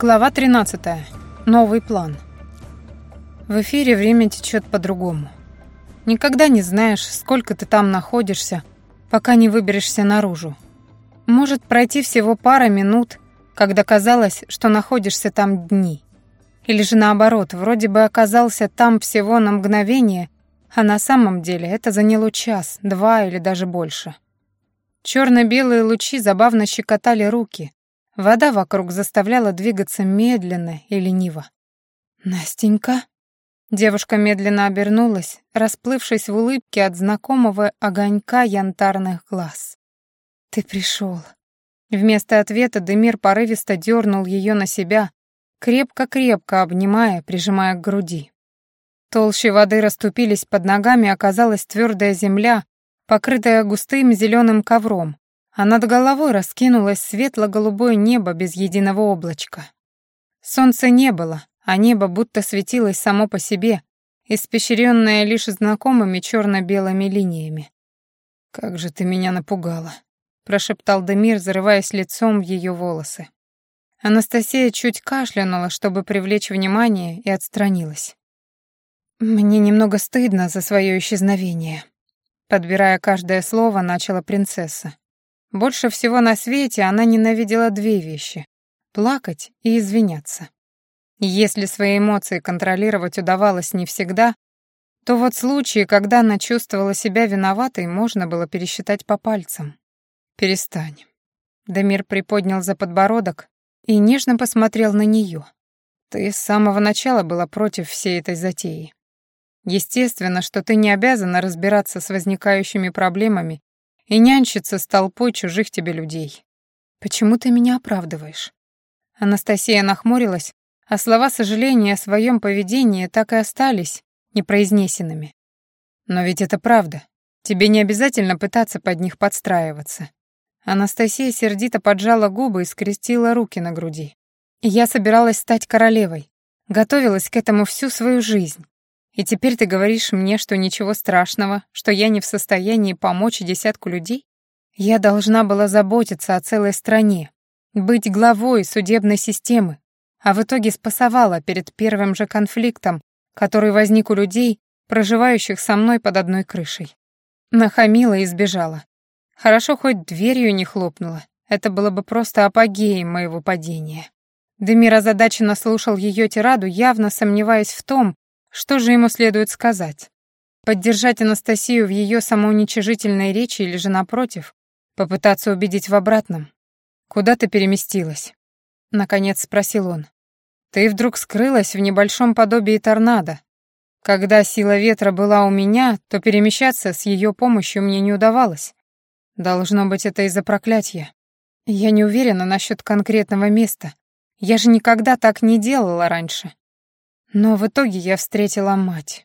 Глава 13. Новый план. В эфире время течет по-другому. Никогда не знаешь, сколько ты там находишься, пока не выберешься наружу. Может пройти всего пара минут, когда казалось, что находишься там дни. Или же наоборот, вроде бы оказался там всего на мгновение, а на самом деле это заняло час, два или даже больше. Черно-белые лучи забавно щекотали руки, Вода вокруг заставляла двигаться медленно и лениво. «Настенька?» Девушка медленно обернулась, расплывшись в улыбке от знакомого огонька янтарных глаз. «Ты пришел». Вместо ответа Демир порывисто дернул ее на себя, крепко-крепко обнимая, прижимая к груди. Толще воды расступились под ногами, оказалась твердая земля, покрытая густым зеленым ковром, а над головой раскинулось светло-голубое небо без единого облачка. Солнца не было, а небо будто светилось само по себе, испещренное лишь знакомыми черно-белыми линиями. «Как же ты меня напугала», — прошептал Демир, зарываясь лицом в ее волосы. Анастасия чуть кашлянула, чтобы привлечь внимание, и отстранилась. «Мне немного стыдно за свое исчезновение», — подбирая каждое слово, начала принцесса. Больше всего на свете она ненавидела две вещи — плакать и извиняться. Если свои эмоции контролировать удавалось не всегда, то вот случаи, когда она чувствовала себя виноватой, можно было пересчитать по пальцам. «Перестань». Дамир приподнял за подбородок и нежно посмотрел на нее. «Ты с самого начала была против всей этой затеи. Естественно, что ты не обязана разбираться с возникающими проблемами и нянчиться с толпой чужих тебе людей. Почему ты меня оправдываешь? Анастасия нахмурилась, а слова сожаления о своем поведении так и остались непроизнесенными. Но ведь это правда. Тебе не обязательно пытаться под них подстраиваться. Анастасия сердито поджала губы и скрестила руки на груди. Я собиралась стать королевой, готовилась к этому всю свою жизнь. И теперь ты говоришь мне, что ничего страшного, что я не в состоянии помочь десятку людей? Я должна была заботиться о целой стране, быть главой судебной системы, а в итоге спасовала перед первым же конфликтом, который возник у людей, проживающих со мной под одной крышей. Нахамила и сбежала. Хорошо, хоть дверью не хлопнула. Это было бы просто апогеем моего падения. Демир озадаченно слушал ее тираду, явно сомневаясь в том, что же ему следует сказать? Поддержать Анастасию в ее самоуничижительной речи или же, напротив, попытаться убедить в обратном? «Куда ты переместилась?» — наконец спросил он. «Ты вдруг скрылась в небольшом подобии торнадо. Когда сила ветра была у меня, то перемещаться с ее помощью мне не удавалось. Должно быть, это из-за проклятия. Я не уверена насчет конкретного места. Я же никогда так не делала раньше. Но в итоге я встретила мать.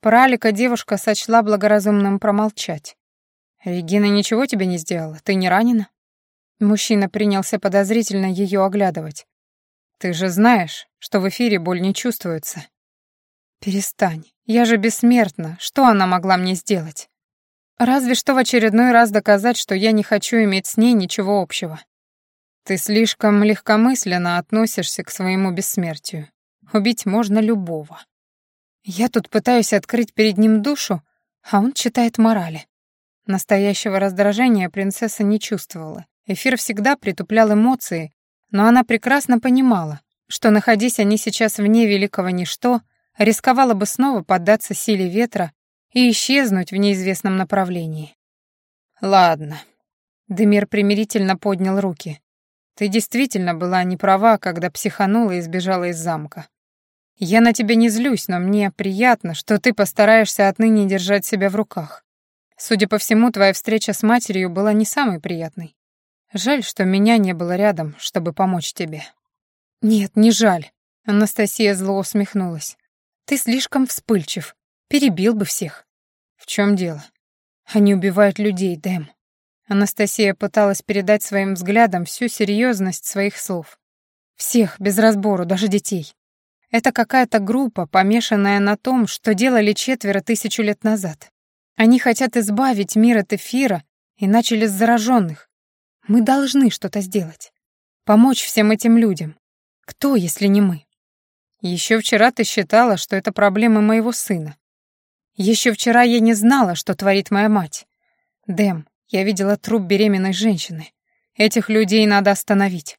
Про Алика девушка сочла благоразумным промолчать. «Регина ничего тебе не сделала? Ты не ранена?» Мужчина принялся подозрительно ее оглядывать. «Ты же знаешь, что в эфире боль не чувствуется». «Перестань, я же бессмертна, что она могла мне сделать?» «Разве что в очередной раз доказать, что я не хочу иметь с ней ничего общего». «Ты слишком легкомысленно относишься к своему бессмертию. Убить можно любого. Я тут пытаюсь открыть перед ним душу, а он читает морали. Настоящего раздражения принцесса не чувствовала. Эфир всегда притуплял эмоции, но она прекрасно понимала, что, находясь они сейчас вне великого ничто, рисковала бы снова поддаться силе ветра и исчезнуть в неизвестном направлении. «Ладно». Демир примирительно поднял руки. «Ты действительно была не права, когда психанула и сбежала из замка. Я на тебя не злюсь, но мне приятно, что ты постараешься отныне держать себя в руках. Судя по всему, твоя встреча с матерью была не самой приятной. Жаль, что меня не было рядом, чтобы помочь тебе». «Нет, не жаль», — Анастасия зло усмехнулась. «Ты слишком вспыльчив. Перебил бы всех». «В чем дело?» «Они убивают людей, Дэм». Анастасия пыталась передать своим взглядом всю серьезность своих слов. «Всех, без разбору, даже детей. Это какая-то группа, помешанная на том, что делали четверо тысячу лет назад. Они хотят избавить мир от эфира и начали с зараженных. Мы должны что-то сделать. Помочь всем этим людям. Кто, если не мы? Еще вчера ты считала, что это проблемы моего сына. Еще вчера я не знала, что творит моя мать. Дэм, я видела труп беременной женщины. Этих людей надо остановить.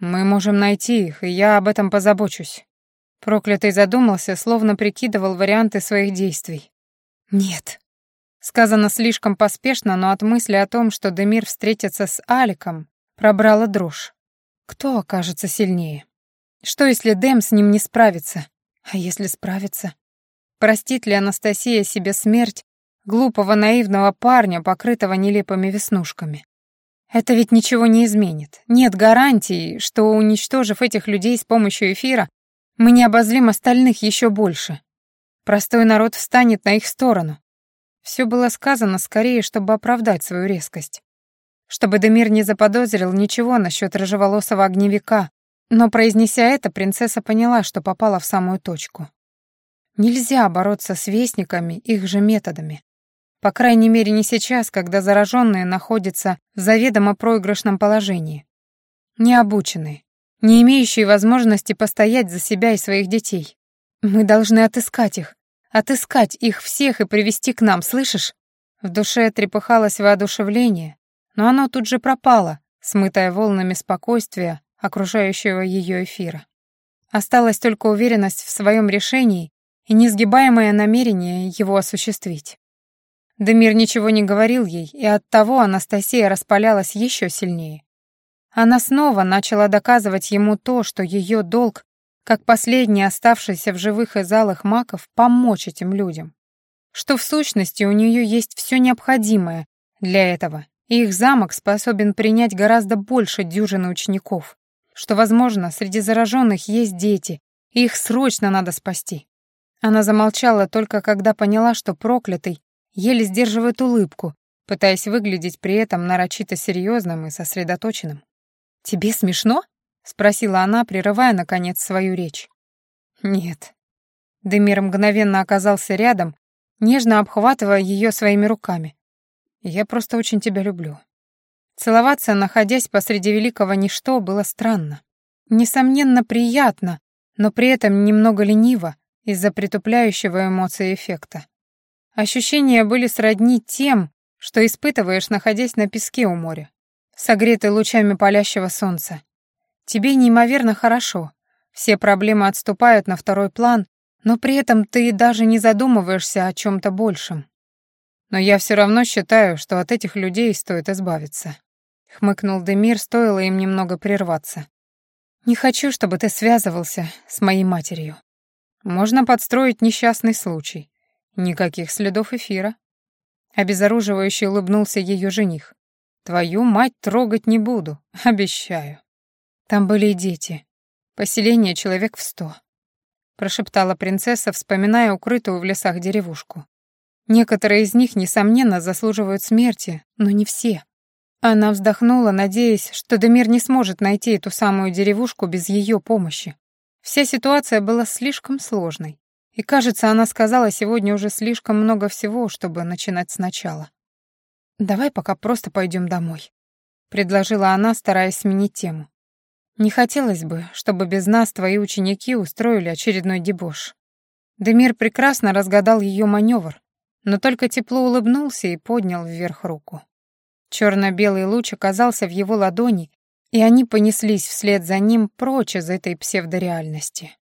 Мы можем найти их, и я об этом позабочусь. Проклятый задумался, словно прикидывал варианты своих действий. Нет. Сказано слишком поспешно, но от мысли о том, что Демир встретится с Аликом, пробрала дрожь. Кто окажется сильнее? Что, если Дэм с ним не справится? А если справится? Простит ли Анастасия себе смерть глупого наивного парня, покрытого нелепыми веснушками? Это ведь ничего не изменит. Нет гарантии, что, уничтожив этих людей с помощью эфира, мы не обозлим остальных еще больше. Простой народ встанет на их сторону. Все было сказано скорее, чтобы оправдать свою резкость. Чтобы Демир не заподозрил ничего насчет рыжеволосого огневика, но, произнеся это, принцесса поняла, что попала в самую точку. Нельзя бороться с вестниками их же методами. По крайней мере, не сейчас, когда зараженные находятся в заведомо проигрышном положении. Необученные, не имеющие возможности постоять за себя и своих детей. Мы должны отыскать их, отыскать их всех и привести к нам, слышишь? В душе трепыхалось воодушевление, но оно тут же пропало, смытое волнами спокойствия, окружающего ее эфира. Осталась только уверенность в своем решении и несгибаемое намерение его осуществить. Демир ничего не говорил ей, и оттого Анастасия распалялась еще сильнее. Она снова начала доказывать ему то, что ее долг, как последний оставшийся в живых и залах маков, помочь этим людям. Что в сущности у нее есть все необходимое для этого, и их замок способен принять гораздо больше дюжины учеников. Что, возможно, среди зараженных есть дети, и их срочно надо спасти. Она замолчала только когда поняла, что проклятый еле сдерживает улыбку, пытаясь выглядеть при этом нарочито серьезным и сосредоточенным. «Тебе смешно?» — спросила она, прерывая, наконец, свою речь. «Нет». Демир мгновенно оказался рядом, нежно обхватывая ее своими руками. «Я просто очень тебя люблю». Целоваться, находясь посреди великого ничто, было странно. Несомненно, приятно, но при этом немного лениво из-за притупляющего эмоции эффекта. Ощущения были сродни тем, что испытываешь, находясь на песке у моря согретый лучами палящего солнца. Тебе неимоверно хорошо. Все проблемы отступают на второй план, но при этом ты даже не задумываешься о чем-то большем. Но я все равно считаю, что от этих людей стоит избавиться. Хмыкнул Демир, стоило им немного прерваться. Не хочу, чтобы ты связывался с моей матерью. Можно подстроить несчастный случай. Никаких следов эфира. Обезоруживающе улыбнулся ее жених. Твою мать трогать не буду, обещаю. Там были и дети. Поселение человек в сто. Прошептала принцесса, вспоминая укрытую в лесах деревушку. Некоторые из них, несомненно, заслуживают смерти, но не все. Она вздохнула, надеясь, что Демир не сможет найти эту самую деревушку без ее помощи. Вся ситуация была слишком сложной. И, кажется, она сказала сегодня уже слишком много всего, чтобы начинать сначала. «Давай пока просто пойдем домой», — предложила она, стараясь сменить тему. «Не хотелось бы, чтобы без нас твои ученики устроили очередной дебош». Демир прекрасно разгадал ее маневр, но только тепло улыбнулся и поднял вверх руку. Черно-белый луч оказался в его ладони, и они понеслись вслед за ним прочь из этой псевдореальности.